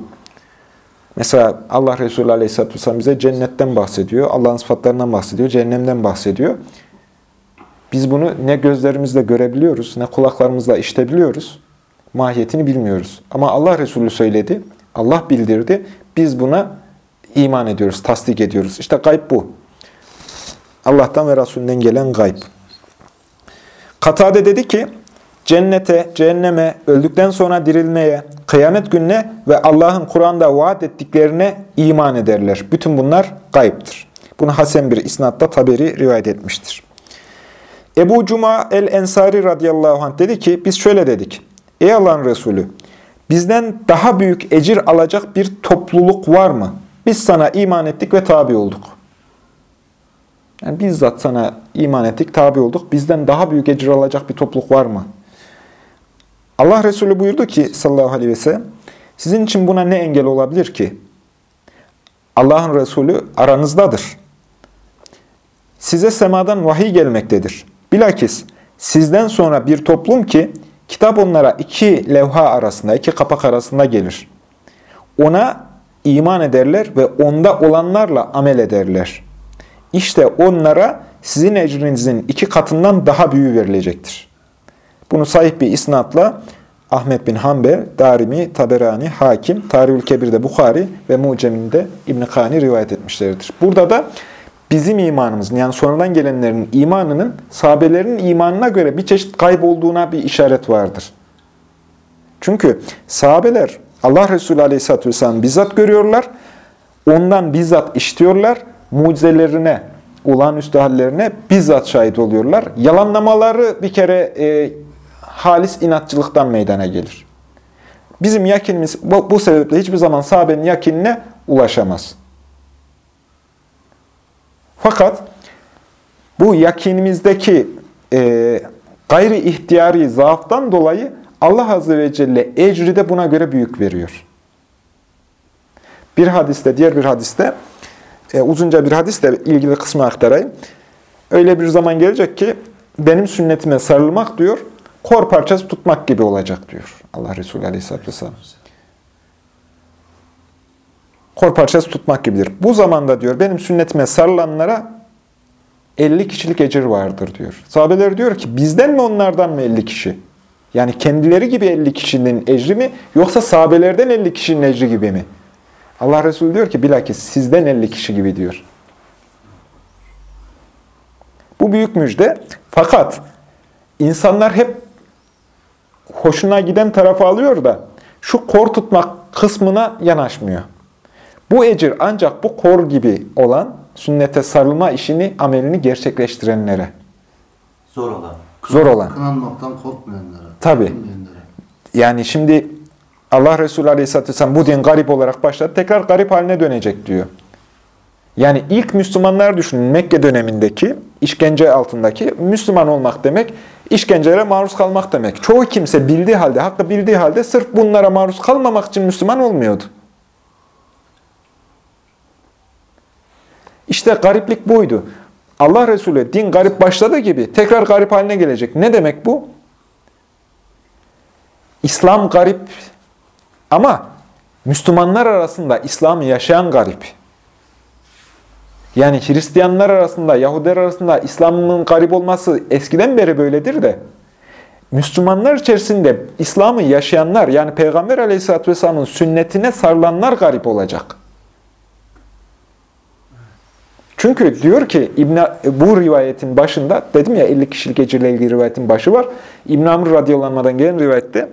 [SPEAKER 1] Mesela Allah Resulü Aleyhisselatü Vesselam bize cennetten bahsediyor, Allah'ın sıfatlarından bahsediyor, cehennemden bahsediyor. Biz bunu ne gözlerimizle görebiliyoruz, ne kulaklarımızla işitebiliyoruz. Mahiyetini bilmiyoruz. Ama Allah Resulü söyledi, Allah bildirdi. Biz buna iman ediyoruz, tasdik ediyoruz. İşte gayb bu. Allah'tan ve Resulünden gelen gayb. Katade dedi ki, cennete, cehenneme, öldükten sonra dirilmeye, kıyamet gününe ve Allah'ın Kur'an'da vaat ettiklerine iman ederler. Bütün bunlar gayiptir. Bunu Hasan bir isnatta Taberi rivayet etmiştir. Ebu Cuma el-Ensari radıyallahu anh dedi ki, biz şöyle dedik. Ey Allah'ın Resulü, bizden daha büyük ecir alacak bir topluluk var mı? Biz sana iman ettik ve tabi olduk. Yani bizzat sana iman ettik, tabi olduk. Bizden daha büyük ecir alacak bir topluluk var mı? Allah Resulü buyurdu ki sallallahu aleyhi ve sellem, sizin için buna ne engel olabilir ki? Allah'ın Resulü aranızdadır. Size semadan vahiy gelmektedir. Bilakis sizden sonra bir toplum ki kitap onlara iki levha arasında, iki kapak arasında gelir. Ona iman ederler ve onda olanlarla amel ederler. İşte onlara sizin ecrinizin iki katından daha büyüğü verilecektir. Bunu sahip bir isnatla Ahmet bin Hanbel, Darimi, Taberani, Hakim, Tarihül Kebir'de Bukhari ve Mucem'inde İbn-i Kani rivayet etmişlerdir. Burada da bizim imanımızın yani sonradan gelenlerin imanının sahabelerin imanına göre bir çeşit kaybolduğuna bir işaret vardır. Çünkü sahabeler Allah Resulü Aleyhisselatü Vesselam bizzat görüyorlar, ondan bizzat işitiyorlar, mucizelerine, olağanüstü hallerine bizzat şahit oluyorlar. Yalanlamaları bir kere e, halis inatçılıktan meydana gelir. Bizim yakinimiz bu, bu sebeple hiçbir zaman sahabenin yakinine ulaşamaz. Fakat bu yakinimizdeki e, gayri ihtiyari zaaftan dolayı Allah Azze ve Celle ecri de buna göre büyük veriyor. Bir hadiste, diğer bir hadiste, e, uzunca bir hadiste ilgili kısmı aktarayım. Öyle bir zaman gelecek ki benim sünnetime sarılmak diyor, kor parçası tutmak gibi olacak diyor Allah Resulü Aleyhisselatü Vesselam. Kor parçası tutmak gibidir. Bu zamanda diyor benim sünnetime sarılanlara 50 kişilik ecir vardır diyor. Sahabeler diyor ki bizden mi onlardan mı 50 kişi? Yani kendileri gibi 50 kişinin ecri mi yoksa sahabelerden 50 kişinin ecri gibi mi? Allah Resulü diyor ki bilakis sizden 50 kişi gibi diyor. Bu büyük müjde. Fakat insanlar hep hoşuna giden tarafı alıyor da şu kor tutmak kısmına yanaşmıyor. Bu ecir ancak bu kor gibi olan sünnete sarılma işini, amelini gerçekleştirenlere.
[SPEAKER 2] Zor olan.
[SPEAKER 1] Zor olan.
[SPEAKER 3] Kınanmaktan korkmayanlara.
[SPEAKER 1] Tabii.
[SPEAKER 3] bilmeyenlere.
[SPEAKER 1] Yani şimdi Allah Resulü Aleyhisselatü Vesselam bu din garip olarak başladı. Tekrar garip haline dönecek diyor. Yani ilk Müslümanlar düşünün Mekke dönemindeki işkence altındaki Müslüman olmak demek işkencelere maruz kalmak demek. Çoğu kimse bildiği halde, hakkı bildiği halde sırf bunlara maruz kalmamak için Müslüman olmuyordu. İşte gariplik buydu. Allah Resulü din garip başladığı gibi tekrar garip haline gelecek. Ne demek bu? İslam garip ama Müslümanlar arasında İslam'ı yaşayan garip. Yani Hristiyanlar arasında, Yahudiler arasında İslam'ın garip olması eskiden beri böyledir de Müslümanlar içerisinde İslam'ı yaşayanlar yani Peygamber Aleyhisselatü Vesselam'ın sünnetine sarılanlar garip olacak. Çünkü diyor ki İbn bu rivayetin başında dedim ya 50 kişilik ecirle ilgili rivayetin başı var. İbn Amr radıyallahu gelen rivayette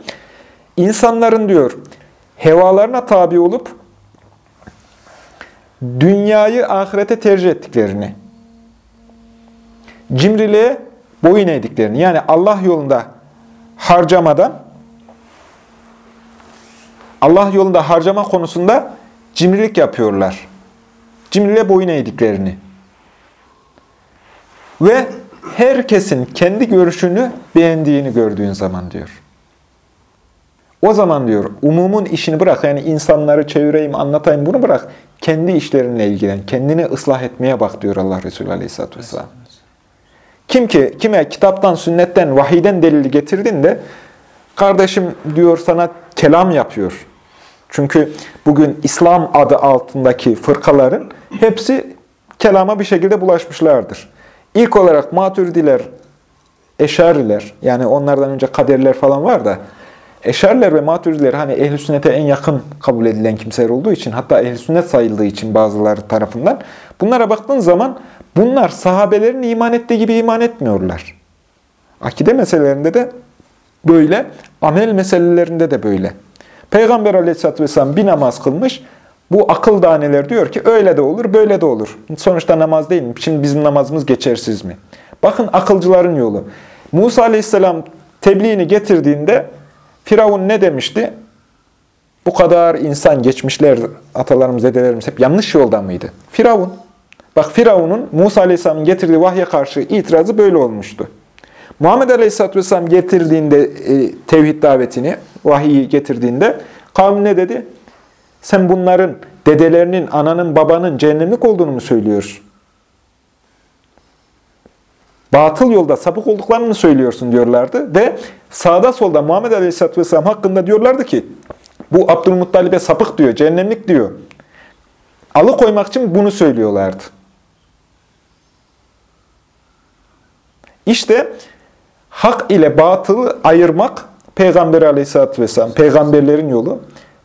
[SPEAKER 1] insanların diyor hevalarına tabi olup dünyayı ahirete tercih ettiklerini, cimriliğe boyun eğdiklerini, yani Allah yolunda harcamadan, Allah yolunda harcama konusunda cimrilik yapıyorlar. Cimriliğe boyun eğdiklerini ve herkesin kendi görüşünü beğendiğini gördüğün zaman diyor. O zaman diyor, umumun işini bırak, yani insanları çevireyim, anlatayım bunu bırak. Kendi işlerinle ilgilen, kendini ıslah etmeye bak diyor Allah Resulü Aleyhisselatü Vesselam. Kim ki, kime kitaptan, sünnetten, vahiden delili getirdin de, kardeşim diyor sana kelam yapıyor. Çünkü bugün İslam adı altındaki fırkaların hepsi kelama bir şekilde bulaşmışlardır. İlk olarak maturidiler Eşariler, yani onlardan önce kaderler falan var da, Eşariler ve maturidiler hani ehl sünnete en yakın kabul edilen kimseler olduğu için, hatta ehl sünnet sayıldığı için bazıları tarafından, bunlara baktığın zaman bunlar sahabelerin iman ettiği gibi iman etmiyorlar. Akide meselelerinde de böyle, amel meselelerinde de böyle. Peygamber aleyhisselatü vesselam bir namaz kılmış, bu akıl daneler diyor ki öyle de olur, böyle de olur. Sonuçta namaz değil mi? Şimdi bizim namazımız geçersiz mi? Bakın akılcıların yolu. Musa aleyhisselam tebliğini getirdiğinde Firavun ne demişti? Bu kadar insan geçmişler, atalarımız, dedelerimiz hep yanlış yolda mıydı? Firavun. Bak Firavun'un Musa aleyhisselamın getirdiği vahye karşı itirazı böyle olmuştu. Muhammed aleyhisselatü vesselam getirdiğinde e, tevhid davetini, vahiyi getirdiğinde kavmi ne dedi? Sen bunların dedelerinin, ananın, babanın cehennemlik olduğunu mu söylüyorsun? Batıl yolda sapık olduklarını söylüyorsun diyorlardı. Ve sağda solda Muhammed Aleyhisselatü Vesselam hakkında diyorlardı ki, bu Abdülmuttalib'e sapık diyor, cehennemlik diyor. Alıkoymak için bunu söylüyorlardı. İşte hak ile batılı ayırmak Peygamber Aleyhisselatü Vesselam, peygamberlerin yolu.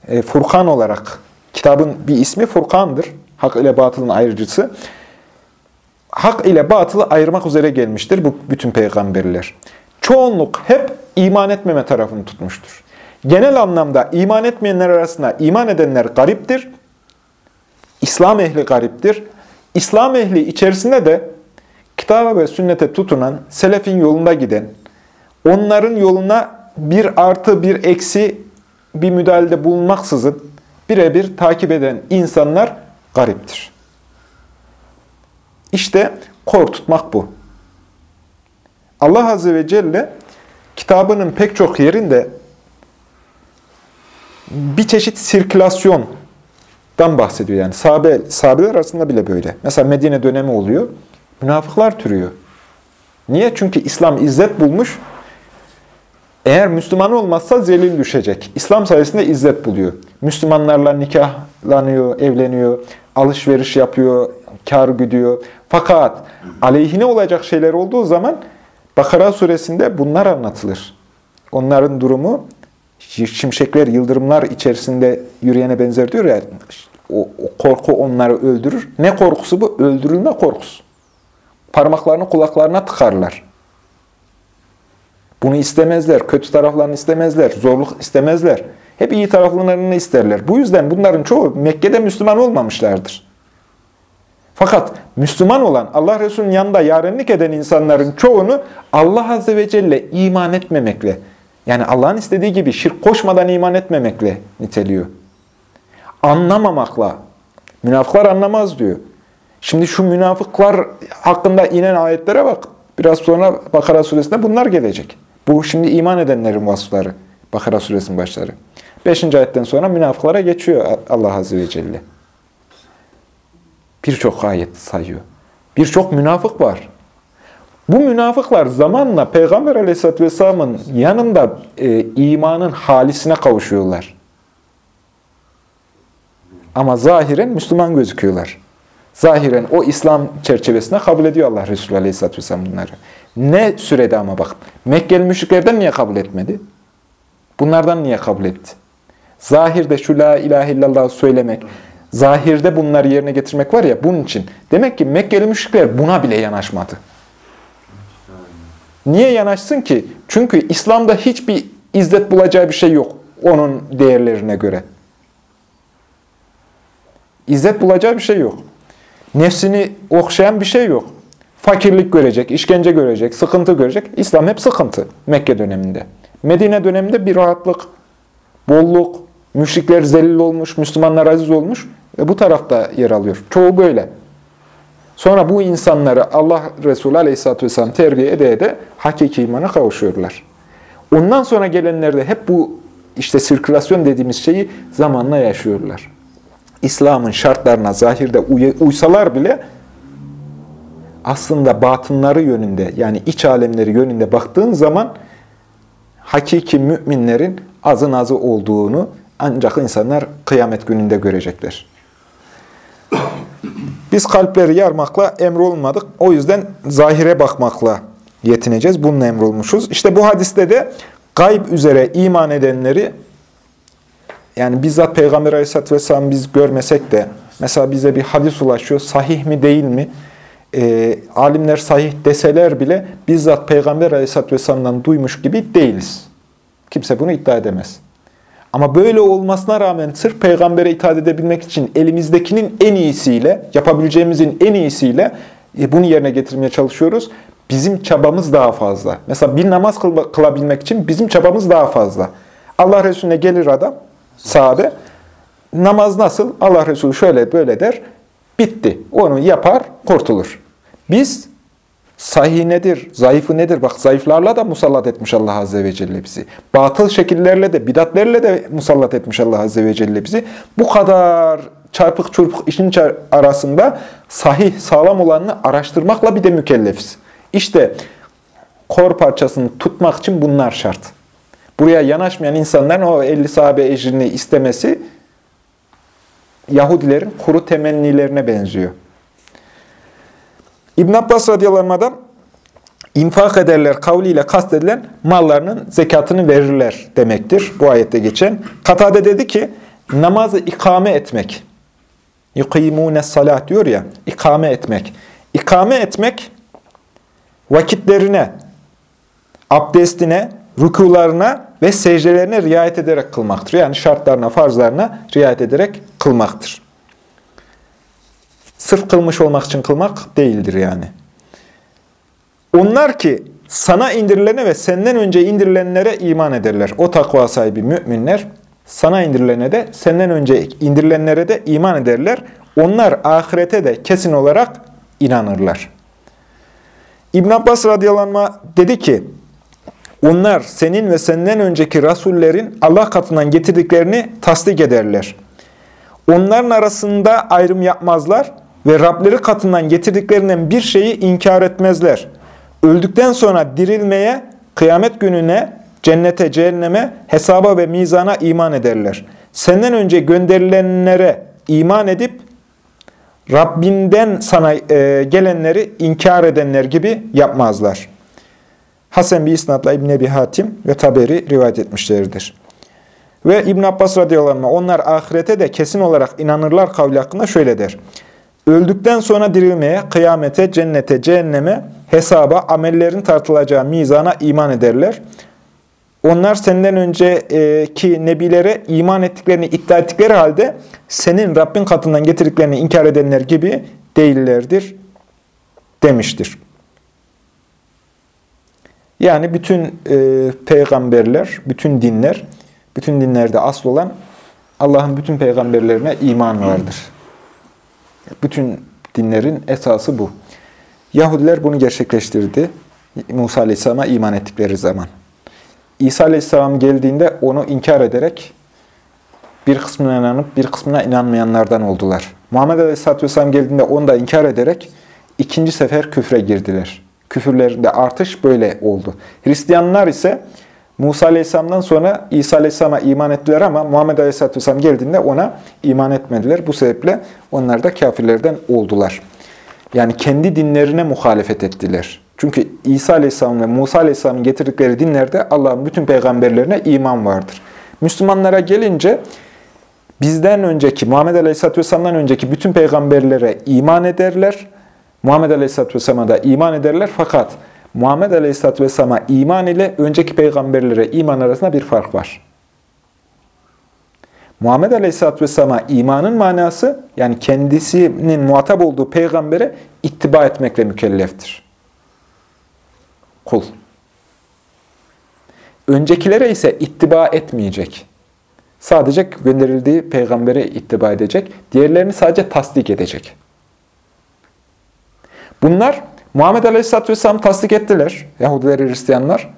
[SPEAKER 1] E, Furkan olarak, kitabın bir ismi Furkan'dır. Hak ile batılın ayrıcısı. Hak ile batılı ayırmak üzere gelmiştir bu bütün peygamberler. Çoğunluk hep iman etmeme tarafını tutmuştur. Genel anlamda iman etmeyenler arasında iman edenler gariptir. İslam ehli gariptir. İslam ehli içerisinde de kitaba ve sünnete tutunan, selefin yolunda giden, onların yoluna bir artı bir eksi bir müdahalede bulunmaksızın birebir takip eden insanlar gariptir. İşte kor tutmak bu. Allah Azze ve Celle kitabının pek çok yerinde bir çeşit sirkülasyondan bahsediyor. Yani sahabe, sahabeler arasında bile böyle. Mesela Medine dönemi oluyor. Münafıklar türüyor. Niye? Çünkü İslam izzet bulmuş. Eğer Müslüman olmazsa zelil düşecek. İslam sayesinde izzet buluyor. Müslümanlarla nikahlanıyor, evleniyor, alışveriş yapıyor, kar güdüyor. Fakat aleyhine olacak şeyler olduğu zaman Bakara suresinde bunlar anlatılır. Onların durumu şimşekler, yıldırımlar içerisinde yürüyene benzer diyor ya, o, o korku onları öldürür. Ne korkusu bu? Öldürülme korkusu. Parmaklarını kulaklarına tıkarlar. Bunu istemezler, kötü taraflarını istemezler, zorluk istemezler. Hep iyi taraflarını isterler. Bu yüzden bunların çoğu Mekke'de Müslüman olmamışlardır. Fakat Müslüman olan, Allah Resulü'nün yanında yarenlik eden insanların çoğunu Allah Azze ve Celle iman etmemekle, yani Allah'ın istediği gibi şirk koşmadan iman etmemekle niteliyor. Anlamamakla. Münafıklar anlamaz diyor. Şimdi şu münafıklar hakkında inen ayetlere bak. Biraz sonra Bakara suresinde bunlar gelecek. Bu şimdi iman edenlerin vasıfları. Bakara suresinin başları. Beşinci ayetten sonra münafıklara geçiyor Allah Azze ve Celle. Birçok ayet sayıyor. Birçok münafık var. Bu münafıklar zamanla Peygamber Aleyhisselatü Vesselam'ın yanında e, imanın halisine kavuşuyorlar. Ama zahiren Müslüman gözüküyorlar. Zahiren o İslam çerçevesine kabul ediyor Allah Resulü Aleyhisselatü Vesselam bunları. Ne sürede ama bak. Mekkeli müşriklerden niye kabul etmedi? Bunlardan niye kabul etti? Zahirde şu la ilahe illallah söylemek, zahirde bunları yerine getirmek var ya bunun için. Demek ki Mekkeli müşrikler buna bile yanaşmadı. Niye yanaşsın ki? Çünkü İslam'da hiçbir izzet bulacağı bir şey yok onun değerlerine göre. İzzet bulacağı bir şey yok. Nefsini okşayan bir şey yok. Fakirlik görecek, işkence görecek, sıkıntı görecek. İslam hep sıkıntı Mekke döneminde. Medine döneminde bir rahatlık, bolluk, müşrikler zelil olmuş, Müslümanlar aziz olmuş ve bu tarafta yer alıyor. Çoğu böyle. Sonra bu insanları Allah Resulü Aleyhisselatü Vesselam terbiye ede ede hakiki imana kavuşuyorlar. Ondan sonra gelenler de hep bu işte sirkülasyon dediğimiz şeyi zamanla yaşıyorlar. İslam'ın şartlarına zahirde uysalar bile aslında batınları yönünde yani iç alemleri yönünde baktığın zaman hakiki müminlerin azın azı olduğunu ancak insanlar kıyamet gününde görecekler. Biz kalpleri yarmakla emrolmadık. O yüzden zahire bakmakla yetineceğiz. Bununla emrolmuşuz. İşte bu hadiste de gayb üzere iman edenleri yani bizzat Peygamber Aleyhisselatü Vesselam biz görmesek de mesela bize bir hadis ulaşıyor. Sahih mi değil mi? E, alimler sahih deseler bile bizzat Peygamber Aleyhisselatü Vesselam'dan duymuş gibi değiliz. Kimse bunu iddia edemez. Ama böyle olmasına rağmen sırf peygambere itaat edebilmek için elimizdekinin en iyisiyle, yapabileceğimizin en iyisiyle e, bunu yerine getirmeye çalışıyoruz. Bizim çabamız daha fazla. Mesela bir namaz kıl- kılabilmek için bizim çabamız daha fazla. Allah Resulüne gelir adam, sahabe, namaz nasıl? Allah Resulü şöyle böyle der, bitti. Onu yapar, kurtulur. Biz Sahih nedir, zayıfı nedir? Bak zayıflarla da musallat etmiş Allah Azze ve Celle bizi. Batıl şekillerle de, bidatlerle de musallat etmiş Allah Azze ve Celle bizi. Bu kadar çarpık çurpuk işin arasında sahih, sağlam olanını araştırmakla bir de mükellefiz. İşte kor parçasını tutmak için bunlar şart. Buraya yanaşmayan insanların o 50 sahabe ecrini istemesi Yahudilerin kuru temennilerine benziyor. İbn Abbas radıyallahu anh'dan infak ederler kavliyle kastedilen mallarının zekatını verirler demektir. Bu ayette geçen. Katade dedi ki namazı ikame etmek. Yukimune salat diyor ya ikame etmek. İkame etmek vakitlerine, abdestine, rükularına ve secdelerine riayet ederek kılmaktır. Yani şartlarına, farzlarına riayet ederek kılmaktır. Sırf kılmış olmak için kılmak değildir yani. Onlar ki sana indirilene ve senden önce indirilenlere iman ederler. O takva sahibi müminler sana indirilene de senden önce indirilenlere de iman ederler. Onlar ahirete de kesin olarak inanırlar. İbn Abbas radıyallahu dedi ki, onlar senin ve senden önceki rasullerin Allah katından getirdiklerini tasdik ederler. Onların arasında ayrım yapmazlar ve Rableri katından getirdiklerinden bir şeyi inkar etmezler. Öldükten sonra dirilmeye, kıyamet gününe, cennete, cehenneme, hesaba ve mizana iman ederler. Senden önce gönderilenlere iman edip Rabbinden sana e, gelenleri inkar edenler gibi yapmazlar. Hasan bir isnatla İbn Ebi Hatim ve Taberi rivayet etmişlerdir. Ve İbn Abbas radıyallahu anh, onlar ahirete de kesin olarak inanırlar kavli hakkında şöyle der. Öldükten sonra dirilmeye, kıyamete, cennete, cehenneme, hesaba, amellerin tartılacağı mizana iman ederler. Onlar senden önceki nebilere iman ettiklerini iddia ettikleri halde senin Rabbin katından getirdiklerini inkar edenler gibi değillerdir demiştir. Yani bütün e, peygamberler, bütün dinler, bütün dinlerde asıl olan Allah'ın bütün peygamberlerine iman vardır. Bütün dinlerin esası bu. Yahudiler bunu gerçekleştirdi. Musa Aleyhisselam'a iman ettikleri zaman. İsa Aleyhisselam geldiğinde onu inkar ederek bir kısmına inanıp bir kısmına inanmayanlardan oldular. Muhammed Aleyhisselatü Vesselam geldiğinde onu da inkar ederek ikinci sefer küfre girdiler. Küfürlerinde artış böyle oldu. Hristiyanlar ise Musa Aleyhisselam'dan sonra İsa Aleyhisselam'a iman ettiler ama Muhammed Aleyhisselatü Vesselam geldiğinde ona iman etmediler. Bu sebeple onlar da kafirlerden oldular. Yani kendi dinlerine muhalefet ettiler. Çünkü İsa Aleyhisselam ve Musa Aleyhisselam'ın getirdikleri dinlerde Allah'ın bütün peygamberlerine iman vardır. Müslümanlara gelince bizden önceki, Muhammed Aleyhisselatü Vesselam'dan önceki bütün peygamberlere iman ederler. Muhammed Aleyhisselatü Vesselam'a da iman ederler. Fakat Muhammed Aleyhisselatü Vesselam'a iman ile önceki peygamberlere iman arasında bir fark var. Muhammed Aleyhisselatü Vesselam'a imanın manası, yani kendisinin muhatap olduğu peygambere ittiba etmekle mükelleftir. Kul. Öncekilere ise ittiba etmeyecek. Sadece gönderildiği peygambere ittiba edecek. Diğerlerini sadece tasdik edecek. Bunlar Muhammed Aleyhisselatü Vesselam'ı tasdik ettiler. Yahudiler, Hristiyanlar.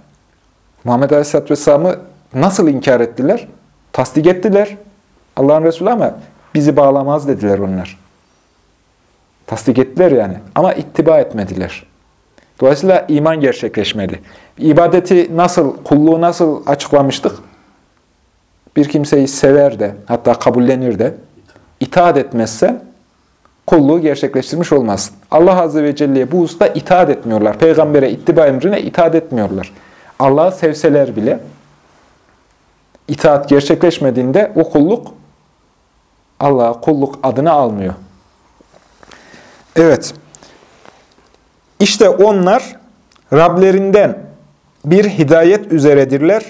[SPEAKER 1] Muhammed Aleyhisselatü Vesselam'ı nasıl inkar ettiler? Tasdik ettiler. Allah'ın Resulü ama bizi bağlamaz dediler onlar. Tasdik ettiler yani. Ama ittiba etmediler. Dolayısıyla iman gerçekleşmeli. İbadeti nasıl, kulluğu nasıl açıklamıştık? Bir kimseyi sever de, hatta kabullenir de, itaat etmezse kulluğu gerçekleştirmiş olmazsın. Allah Azze ve Celle'ye bu hususta itaat etmiyorlar. Peygambere ittiba emrine itaat etmiyorlar. Allah'ı sevseler bile itaat gerçekleşmediğinde o kulluk Allah'a kulluk adını almıyor. Evet. İşte onlar Rablerinden bir hidayet üzeredirler.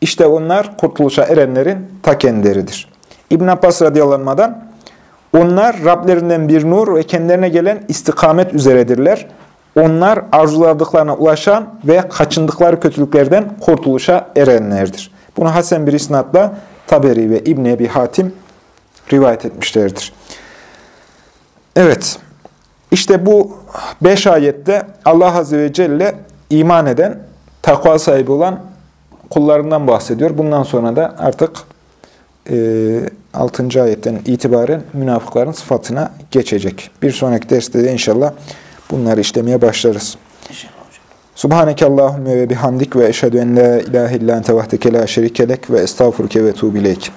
[SPEAKER 1] İşte onlar kurtuluşa erenlerin ta kendileridir. İbn Abbas radıyallahu anh'dan onlar Rablerinden bir nur ve kendilerine gelen istikamet üzeredirler. Onlar arzuladıklarına ulaşan ve kaçındıkları kötülüklerden kurtuluşa erenlerdir. Bunu Hasan bir isnatla Taberi ve İbn Ebi Hatim rivayet etmişlerdir. Evet, işte bu beş ayette Allah Azze ve Celle iman eden, takva sahibi olan kullarından bahsediyor. Bundan sonra da artık e, 6. ayetten itibaren münafıkların sıfatına geçecek. Bir sonraki derste de inşallah bunları işlemeye başlarız. Subhaneke Allahümme ve bihamdik ve eşhedü en la ilahe illa ente vahdeke la şerikelek ve estağfurke ve tuğbileyk.